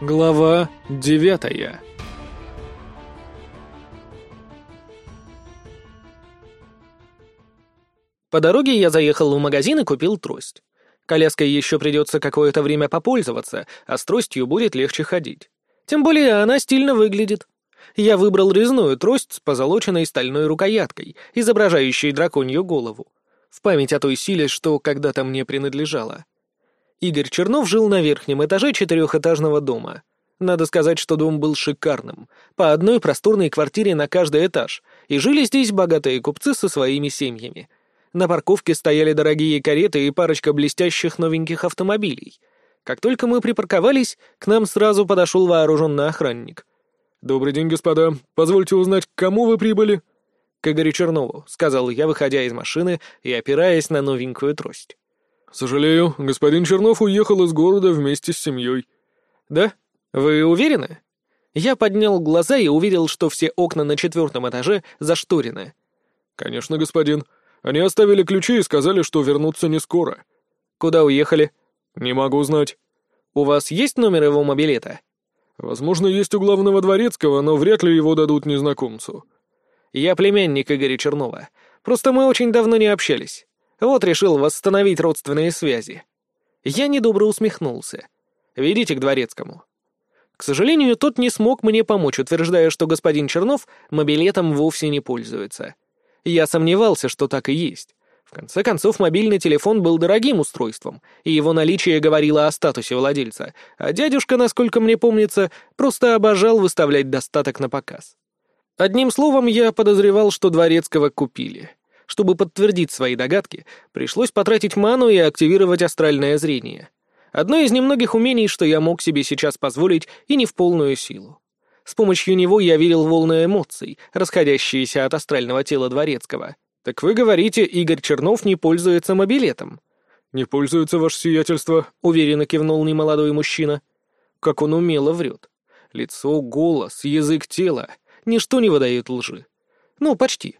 Глава девятая По дороге я заехал в магазин и купил трость. Коляской еще придется какое-то время попользоваться, а с тростью будет легче ходить. Тем более она стильно выглядит. Я выбрал резную трость с позолоченной стальной рукояткой, изображающей драконью голову. В память о той силе, что когда-то мне принадлежала. Игорь Чернов жил на верхнем этаже четырехэтажного дома. Надо сказать, что дом был шикарным. По одной просторной квартире на каждый этаж. И жили здесь богатые купцы со своими семьями. На парковке стояли дорогие кареты и парочка блестящих новеньких автомобилей. Как только мы припарковались, к нам сразу подошел вооруженный охранник. «Добрый день, господа. Позвольте узнать, к кому вы прибыли?» «К Игорю Чернову», — сказал я, выходя из машины и опираясь на новенькую трость. «Сожалею, господин Чернов уехал из города вместе с семьей». «Да? Вы уверены?» Я поднял глаза и увидел, что все окна на четвертом этаже зашторены. «Конечно, господин. Они оставили ключи и сказали, что вернутся не скоро». «Куда уехали?» «Не могу знать». «У вас есть номер его мобилета?» «Возможно, есть у главного дворецкого, но вряд ли его дадут незнакомцу». «Я племянник Игоря Чернова. Просто мы очень давно не общались. Вот решил восстановить родственные связи». Я недобро усмехнулся. «Ведите к дворецкому». К сожалению, тот не смог мне помочь, утверждая, что господин Чернов мобилетом вовсе не пользуется. Я сомневался, что так и есть. В конце концов, мобильный телефон был дорогим устройством, и его наличие говорило о статусе владельца, а дядюшка, насколько мне помнится, просто обожал выставлять достаток на показ. Одним словом, я подозревал, что Дворецкого купили. Чтобы подтвердить свои догадки, пришлось потратить ману и активировать астральное зрение. Одно из немногих умений, что я мог себе сейчас позволить, и не в полную силу. С помощью него я видел волны эмоций, расходящиеся от астрального тела Дворецкого. «Так вы говорите, Игорь Чернов не пользуется мобилетом?» «Не пользуется, ваше сиятельство», — уверенно кивнул немолодой мужчина. Как он умело врет. Лицо, голос, язык тела — ничто не выдает лжи. Ну, почти.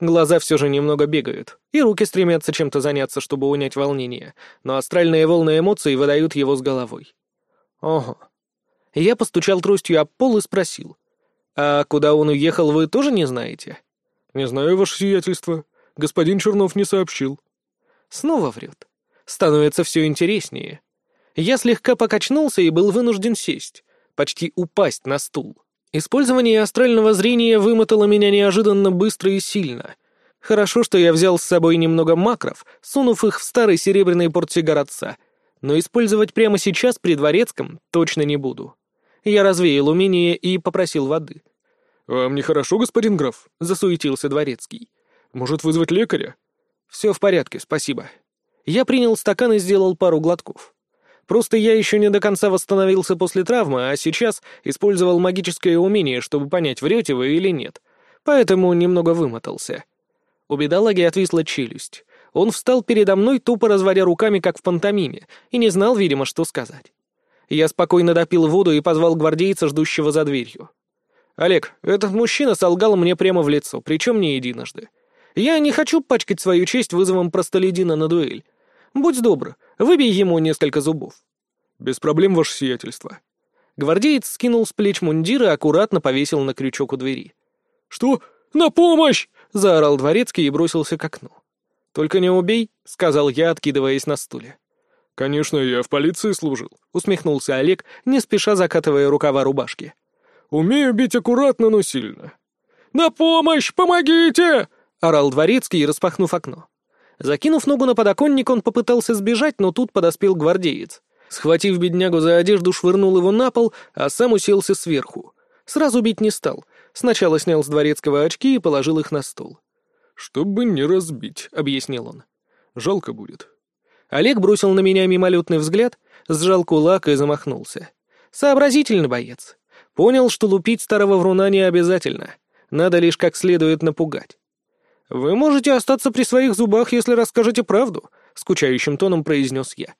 Глаза все же немного бегают, и руки стремятся чем-то заняться, чтобы унять волнение, но астральные волны эмоций выдают его с головой. Ого, я постучал тростью об пол и спросил. «А куда он уехал, вы тоже не знаете?» «Не знаю, ваше сиятельство. Господин Чернов не сообщил». Снова врет. Становится все интереснее. Я слегка покачнулся и был вынужден сесть, почти упасть на стул. Использование астрального зрения вымотало меня неожиданно быстро и сильно. Хорошо, что я взял с собой немного макров, сунув их в старый серебряный портсигар отца, но использовать прямо сейчас при дворецком точно не буду. Я развеял умение и попросил воды. «Вам нехорошо, господин граф?» — засуетился дворецкий. «Может, вызвать лекаря?» «Все в порядке, спасибо». Я принял стакан и сделал пару глотков. Просто я еще не до конца восстановился после травмы, а сейчас использовал магическое умение, чтобы понять, врете вы или нет. Поэтому немного вымотался. У бедолаги отвисла челюсть. Он встал передо мной, тупо разводя руками, как в пантомиме, и не знал, видимо, что сказать. Я спокойно допил воду и позвал гвардейца, ждущего за дверью. «Олег, этот мужчина солгал мне прямо в лицо, причем не единожды. Я не хочу пачкать свою честь вызовом простолюдина на дуэль. Будь добр, выбей ему несколько зубов». «Без проблем, ваше сиятельство». Гвардеец скинул с плеч мундир и аккуратно повесил на крючок у двери. «Что? На помощь!» — заорал дворецкий и бросился к окну. «Только не убей», — сказал я, откидываясь на стуле. «Конечно, я в полиции служил», — усмехнулся Олег, не спеша закатывая рукава рубашки. «Умею бить аккуратно, но сильно». «На помощь! Помогите!» — орал дворецкий, распахнув окно. Закинув ногу на подоконник, он попытался сбежать, но тут подоспел гвардеец. Схватив беднягу за одежду, швырнул его на пол, а сам уселся сверху. Сразу бить не стал. Сначала снял с дворецкого очки и положил их на стол. «Чтобы не разбить», — объяснил он. «Жалко будет». Олег бросил на меня мимолетный взгляд, сжал кулак и замахнулся. Сообразительный боец. Понял, что лупить старого вруна не обязательно. Надо лишь как следует напугать. «Вы можете остаться при своих зубах, если расскажете правду», — скучающим тоном произнес я.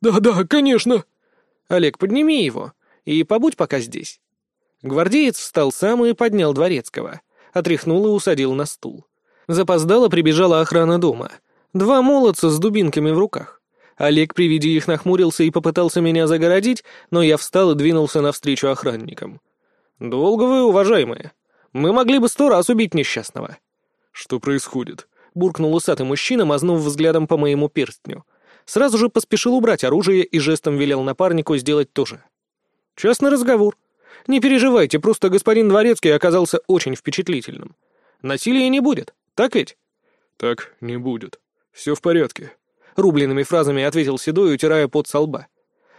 «Да-да, конечно». «Олег, подними его и побудь пока здесь». Гвардеец встал сам и поднял дворецкого, отряхнул и усадил на стул. Запоздало прибежала охрана дома — Два молодца с дубинками в руках. Олег при виде их нахмурился и попытался меня загородить, но я встал и двинулся навстречу охранникам. «Долго вы, уважаемые. Мы могли бы сто раз убить несчастного». «Что происходит?» — буркнул усатый мужчина, мазнув взглядом по моему перстню. Сразу же поспешил убрать оружие и жестом велел напарнику сделать то же. «Частный разговор. Не переживайте, просто господин Дворецкий оказался очень впечатлительным. Насилия не будет, так ведь?» «Так не будет. Все в порядке», — рубленными фразами ответил Седой, утирая пот со лба.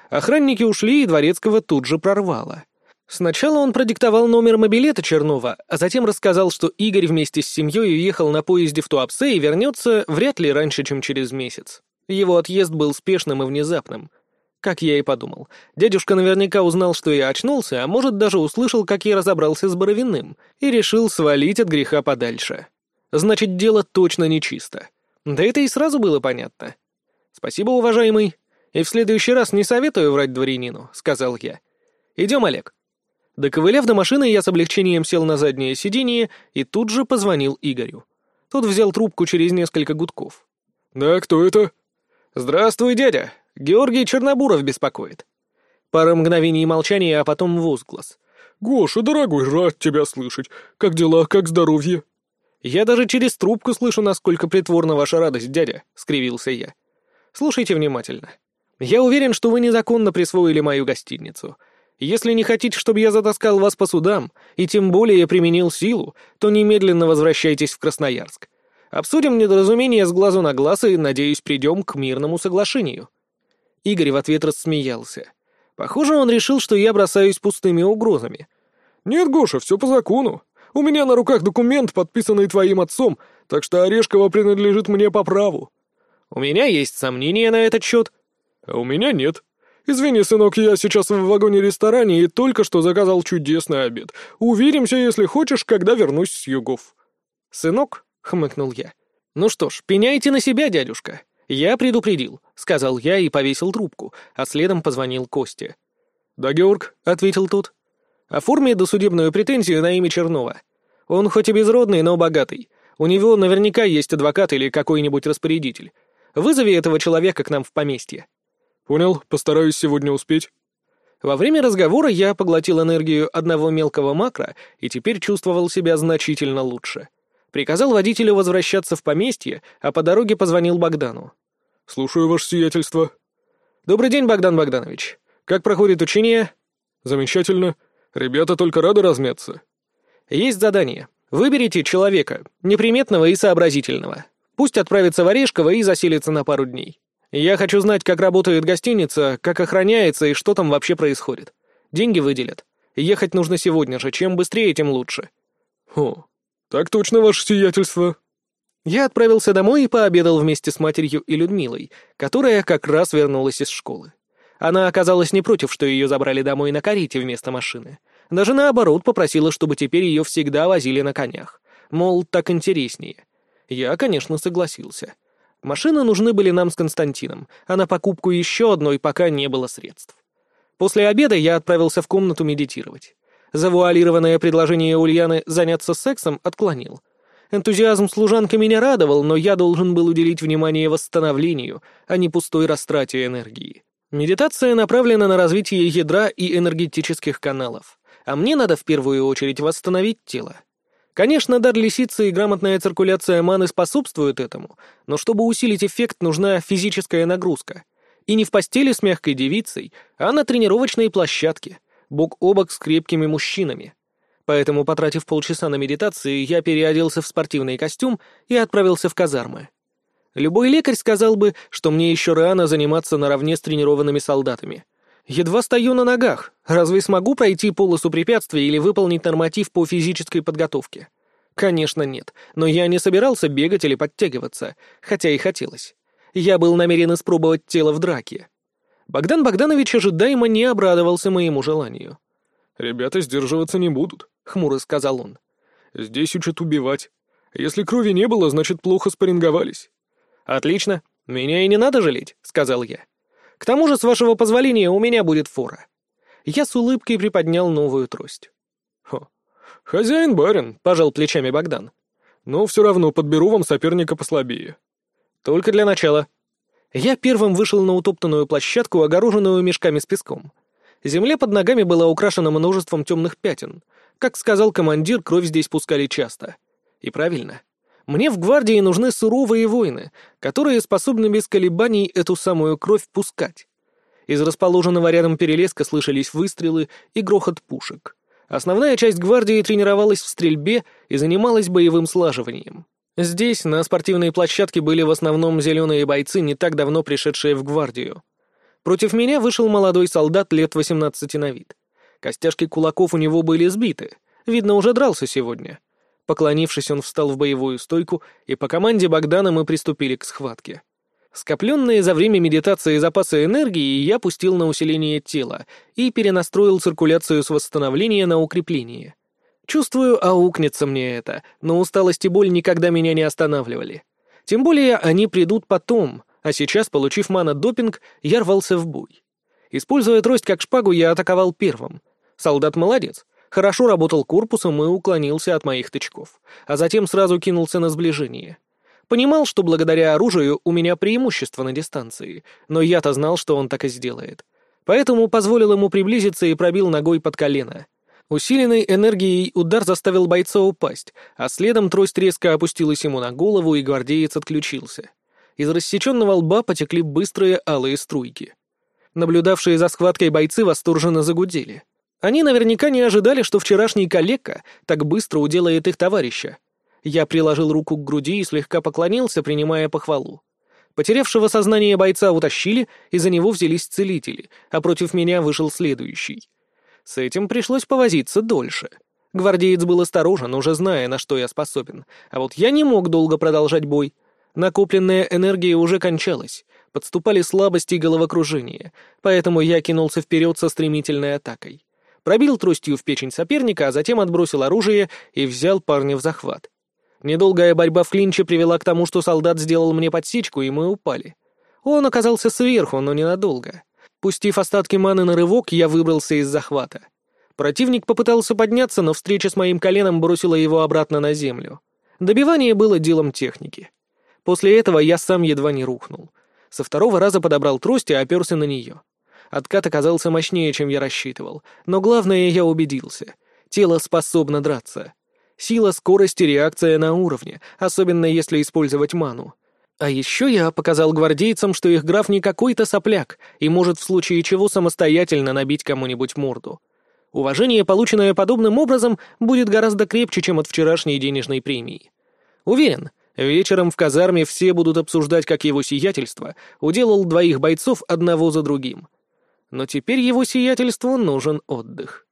Охранники ушли, и Дворецкого тут же прорвало. Сначала он продиктовал номер мобилета Чернова, а затем рассказал, что Игорь вместе с семьей уехал на поезде в Туапсе и вернется вряд ли раньше, чем через месяц. Его отъезд был спешным и внезапным. Как я и подумал. Дядюшка наверняка узнал, что я очнулся, а может даже услышал, как я разобрался с Боровиным, и решил свалить от греха подальше. Значит, дело точно нечисто. Да это и сразу было понятно. «Спасибо, уважаемый. И в следующий раз не советую врать дворянину», — сказал я. «Идем, Олег». Доковыляв до машины, я с облегчением сел на заднее сиденье и тут же позвонил Игорю. Тот взял трубку через несколько гудков. «Да, кто это?» «Здравствуй, дядя. Георгий Чернобуров беспокоит». Пара мгновений молчания, а потом возглас. «Гоша, дорогой, рад тебя слышать. Как дела, как здоровье?» «Я даже через трубку слышу, насколько притворна ваша радость, дядя», — скривился я. «Слушайте внимательно. Я уверен, что вы незаконно присвоили мою гостиницу. Если не хотите, чтобы я затаскал вас по судам, и тем более применил силу, то немедленно возвращайтесь в Красноярск. Обсудим недоразумение с глазу на глаз и, надеюсь, придем к мирному соглашению». Игорь в ответ рассмеялся. Похоже, он решил, что я бросаюсь пустыми угрозами. «Нет, Гоша, все по закону. У меня на руках документ, подписанный твоим отцом, так что Орешкова принадлежит мне по праву». «У меня есть сомнения на этот счет». «А у меня нет», «Извини, сынок, я сейчас в вагоне-ресторане и только что заказал чудесный обед. Увидимся, если хочешь, когда вернусь с югов». «Сынок?» — хмыкнул я. «Ну что ж, пеняйте на себя, дядюшка. Я предупредил», — сказал я и повесил трубку, а следом позвонил Косте. «Да, Георг», — ответил тот. «Оформи досудебную претензию на имя Чернова. Он хоть и безродный, но богатый. У него наверняка есть адвокат или какой-нибудь распорядитель. Вызови этого человека к нам в поместье». «Понял, постараюсь сегодня успеть». Во время разговора я поглотил энергию одного мелкого макро и теперь чувствовал себя значительно лучше. Приказал водителю возвращаться в поместье, а по дороге позвонил Богдану. «Слушаю, ваше сиятельство». «Добрый день, Богдан Богданович. Как проходит учение?» «Замечательно. Ребята только рады размяться». «Есть задание. Выберите человека, неприметного и сообразительного. Пусть отправится в Орешково и заселится на пару дней. Я хочу знать, как работает гостиница, как охраняется и что там вообще происходит. Деньги выделят. Ехать нужно сегодня же, чем быстрее, тем лучше». «О, так точно, ваше сиятельство». Я отправился домой и пообедал вместе с матерью и Людмилой, которая как раз вернулась из школы. Она оказалась не против, что ее забрали домой на карете вместо машины. Даже наоборот попросила, чтобы теперь ее всегда возили на конях. Мол, так интереснее. Я, конечно, согласился. Машины нужны были нам с Константином, а на покупку еще одной пока не было средств. После обеда я отправился в комнату медитировать. Завуалированное предложение Ульяны заняться сексом отклонил. Энтузиазм служанки меня радовал, но я должен был уделить внимание восстановлению, а не пустой растрате энергии. Медитация направлена на развитие ядра и энергетических каналов, а мне надо в первую очередь восстановить тело. Конечно, дар лисицы и грамотная циркуляция маны способствуют этому, но чтобы усилить эффект, нужна физическая нагрузка. И не в постели с мягкой девицей, а на тренировочной площадке, бок о бок с крепкими мужчинами. Поэтому, потратив полчаса на медитации, я переоделся в спортивный костюм и отправился в казармы. Любой лекарь сказал бы, что мне еще рано заниматься наравне с тренированными солдатами. Едва стою на ногах. Разве смогу пройти полосу препятствий или выполнить норматив по физической подготовке? Конечно, нет. Но я не собирался бегать или подтягиваться, хотя и хотелось. Я был намерен испробовать тело в драке. Богдан Богданович ожидаемо не обрадовался моему желанию. «Ребята сдерживаться не будут», — хмуро сказал он. «Здесь учат убивать. Если крови не было, значит, плохо спарринговались». «Отлично. Меня и не надо жалеть», — сказал я. К тому же, с вашего позволения, у меня будет фора». Я с улыбкой приподнял новую трость. «Хо. Хозяин барин», — пожал плечами Богдан. «Но все равно подберу вам соперника послабее». «Только для начала». Я первым вышел на утоптанную площадку, огороженную мешками с песком. Земля под ногами была украшена множеством темных пятен. Как сказал командир, кровь здесь пускали часто. И правильно. Мне в гвардии нужны суровые воины, которые способны без колебаний эту самую кровь пускать. Из расположенного рядом перелеска слышались выстрелы и грохот пушек. Основная часть гвардии тренировалась в стрельбе и занималась боевым слаживанием. Здесь, на спортивной площадке, были в основном зеленые бойцы, не так давно пришедшие в гвардию. Против меня вышел молодой солдат лет 18 на вид. Костяшки кулаков у него были сбиты. Видно, уже дрался сегодня. Поклонившись, он встал в боевую стойку, и по команде Богдана мы приступили к схватке. Скопленные за время медитации запасы энергии я пустил на усиление тела и перенастроил циркуляцию с восстановления на укрепление. Чувствую, аукнется мне это, но усталость и боль никогда меня не останавливали. Тем более они придут потом, а сейчас, получив мана-допинг, я рвался в бой. Используя трость как шпагу, я атаковал первым. Солдат молодец, хорошо работал корпусом и уклонился от моих тычков, а затем сразу кинулся на сближение. Понимал, что благодаря оружию у меня преимущество на дистанции, но я-то знал, что он так и сделает. Поэтому позволил ему приблизиться и пробил ногой под колено. Усиленный энергией удар заставил бойца упасть, а следом трость резко опустилась ему на голову, и гвардеец отключился. Из рассеченного лба потекли быстрые алые струйки. Наблюдавшие за схваткой бойцы восторженно загудели. Они наверняка не ожидали, что вчерашний коллега так быстро уделает их товарища. Я приложил руку к груди и слегка поклонился, принимая похвалу. Потерявшего сознание бойца утащили, и за него взялись целители, а против меня вышел следующий. С этим пришлось повозиться дольше. Гвардеец был осторожен, уже зная, на что я способен, а вот я не мог долго продолжать бой. Накопленная энергия уже кончалась, подступали слабости и головокружение, поэтому я кинулся вперед со стремительной атакой пробил тростью в печень соперника, а затем отбросил оружие и взял парня в захват. Недолгая борьба в клинче привела к тому, что солдат сделал мне подсечку, и мы упали. Он оказался сверху, но ненадолго. Пустив остатки маны на рывок, я выбрался из захвата. Противник попытался подняться, но встреча с моим коленом бросила его обратно на землю. Добивание было делом техники. После этого я сам едва не рухнул. Со второго раза подобрал трость и оперся на нее. Откат оказался мощнее, чем я рассчитывал, но главное, я убедился. Тело способно драться. Сила, скорость и реакция на уровне, особенно если использовать ману. А еще я показал гвардейцам, что их граф не какой-то сопляк и может в случае чего самостоятельно набить кому-нибудь морду. Уважение, полученное подобным образом, будет гораздо крепче, чем от вчерашней денежной премии. Уверен, вечером в казарме все будут обсуждать, как его сиятельство уделал двоих бойцов одного за другим — но теперь его сиятельству нужен отдых.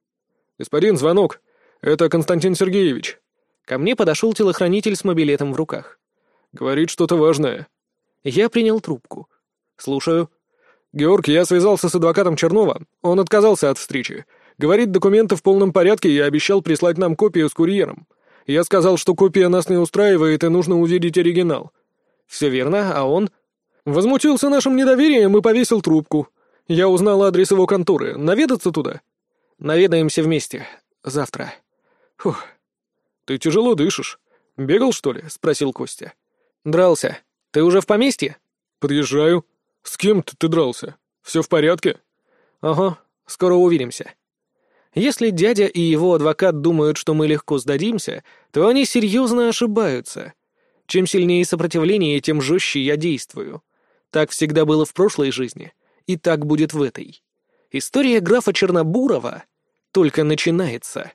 «Господин, звонок. Это Константин Сергеевич». Ко мне подошел телохранитель с мобилетом в руках. «Говорит что-то важное». Я принял трубку. «Слушаю». «Георг, я связался с адвокатом Чернова. Он отказался от встречи. Говорит, документы в полном порядке и обещал прислать нам копию с курьером. Я сказал, что копия нас не устраивает и нужно увидеть оригинал». «Все верно, а он?» «Возмутился нашим недоверием и повесил трубку. Я узнал адрес его конторы. Наведаться туда?» «Наведаемся вместе. Завтра». «Фух. Ты тяжело дышишь. Бегал, что ли?» — спросил Костя. «Дрался. Ты уже в поместье?» «Подъезжаю. С кем-то ты дрался. Все в порядке?» «Ага. Скоро увидимся». Если дядя и его адвокат думают, что мы легко сдадимся, то они серьезно ошибаются. Чем сильнее сопротивление, тем жестче я действую. Так всегда было в прошлой жизни и так будет в этой. История графа Чернобурова только начинается.